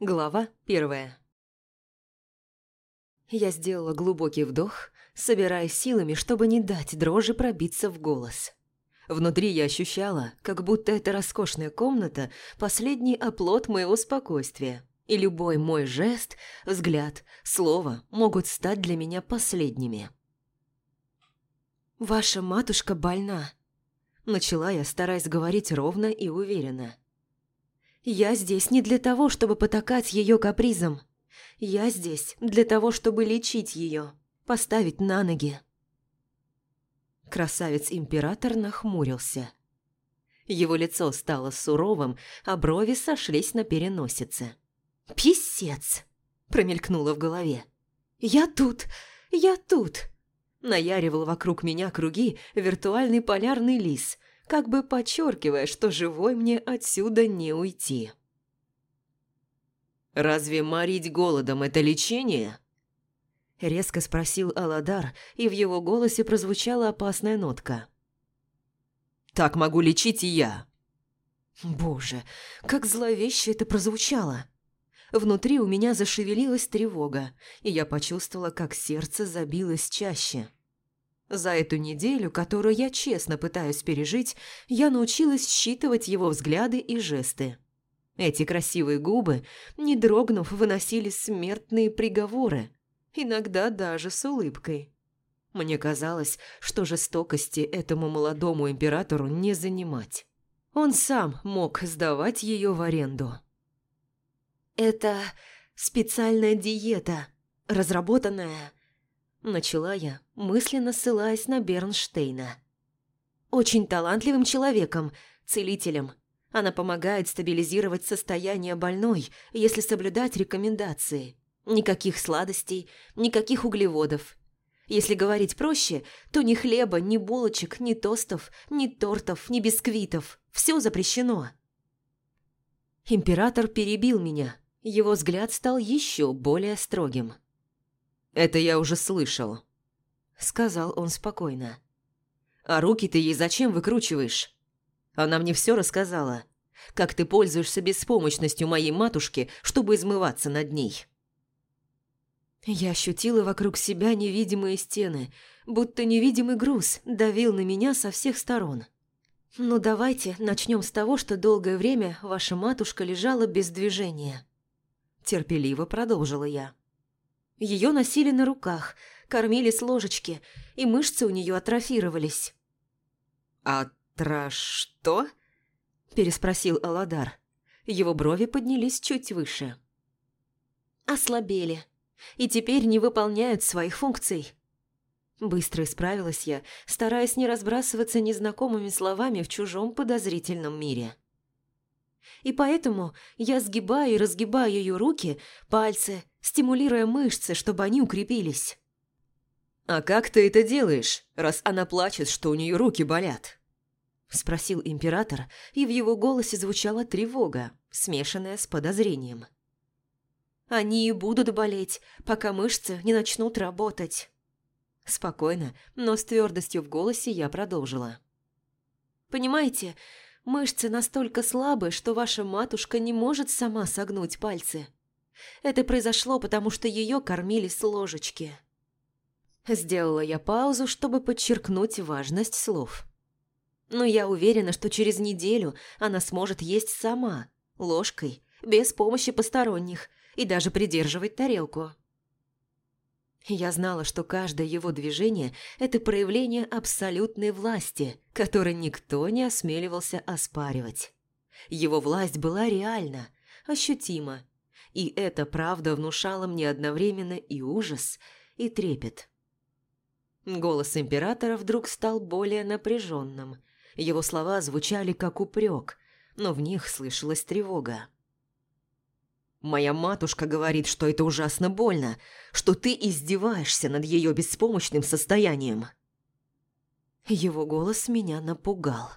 Глава первая Я сделала глубокий вдох, собирая силами, чтобы не дать дрожи пробиться в голос. Внутри я ощущала, как будто эта роскошная комната – последний оплот моего спокойствия, и любой мой жест, взгляд, слово могут стать для меня последними. «Ваша матушка больна», – начала я, стараясь говорить ровно и уверенно. «Я здесь не для того, чтобы потакать ее капризом. Я здесь для того, чтобы лечить ее, поставить на ноги». Красавец-император нахмурился. Его лицо стало суровым, а брови сошлись на переносице. «Писец!» – промелькнуло в голове. «Я тут! Я тут!» Наяривал вокруг меня круги виртуальный полярный лис, как бы подчеркивая, что живой мне отсюда не уйти. «Разве морить голодом – это лечение?» Резко спросил Аладар, и в его голосе прозвучала опасная нотка. «Так могу лечить и я». Боже, как зловеще это прозвучало. Внутри у меня зашевелилась тревога, и я почувствовала, как сердце забилось чаще. За эту неделю, которую я честно пытаюсь пережить, я научилась считывать его взгляды и жесты. Эти красивые губы, не дрогнув, выносили смертные приговоры, иногда даже с улыбкой. Мне казалось, что жестокости этому молодому императору не занимать. Он сам мог сдавать ее в аренду. «Это специальная диета, разработанная...» Начала я, мысленно ссылаясь на Бернштейна. «Очень талантливым человеком, целителем. Она помогает стабилизировать состояние больной, если соблюдать рекомендации. Никаких сладостей, никаких углеводов. Если говорить проще, то ни хлеба, ни булочек, ни тостов, ни тортов, ни бисквитов. Все запрещено. Император перебил меня. Его взгляд стал еще более строгим. «Это я уже слышал», — сказал он спокойно. «А руки ты ей зачем выкручиваешь? Она мне все рассказала. Как ты пользуешься беспомощностью моей матушки, чтобы измываться над ней». Я ощутила вокруг себя невидимые стены, будто невидимый груз давил на меня со всех сторон. «Ну давайте начнем с того, что долгое время ваша матушка лежала без движения». Терпеливо продолжила я. Ее носили на руках, кормили с ложечки, и мышцы у нее атрофировались. «Атра что?» – переспросил Аладар. Его брови поднялись чуть выше. «Ослабели», и теперь не выполняют своих функций. Быстро исправилась я, стараясь не разбрасываться незнакомыми словами в чужом подозрительном мире. И поэтому я сгибаю и разгибаю ее руки, пальцы, стимулируя мышцы, чтобы они укрепились. «А как ты это делаешь, раз она плачет, что у нее руки болят?» Спросил император, и в его голосе звучала тревога, смешанная с подозрением. Они и будут болеть, пока мышцы не начнут работать. Спокойно, но с твердостью в голосе я продолжила. Понимаете, мышцы настолько слабы, что ваша матушка не может сама согнуть пальцы. Это произошло, потому что ее кормили с ложечки. Сделала я паузу, чтобы подчеркнуть важность слов. Но я уверена, что через неделю она сможет есть сама, ложкой, без помощи посторонних, и даже придерживать тарелку. Я знала, что каждое его движение – это проявление абсолютной власти, которой никто не осмеливался оспаривать. Его власть была реальна, ощутима, и эта правда внушала мне одновременно и ужас, и трепет. Голос императора вдруг стал более напряженным. Его слова звучали как упрек, но в них слышалась тревога. Моя матушка говорит, что это ужасно больно, что ты издеваешься над ее беспомощным состоянием. Его голос меня напугал.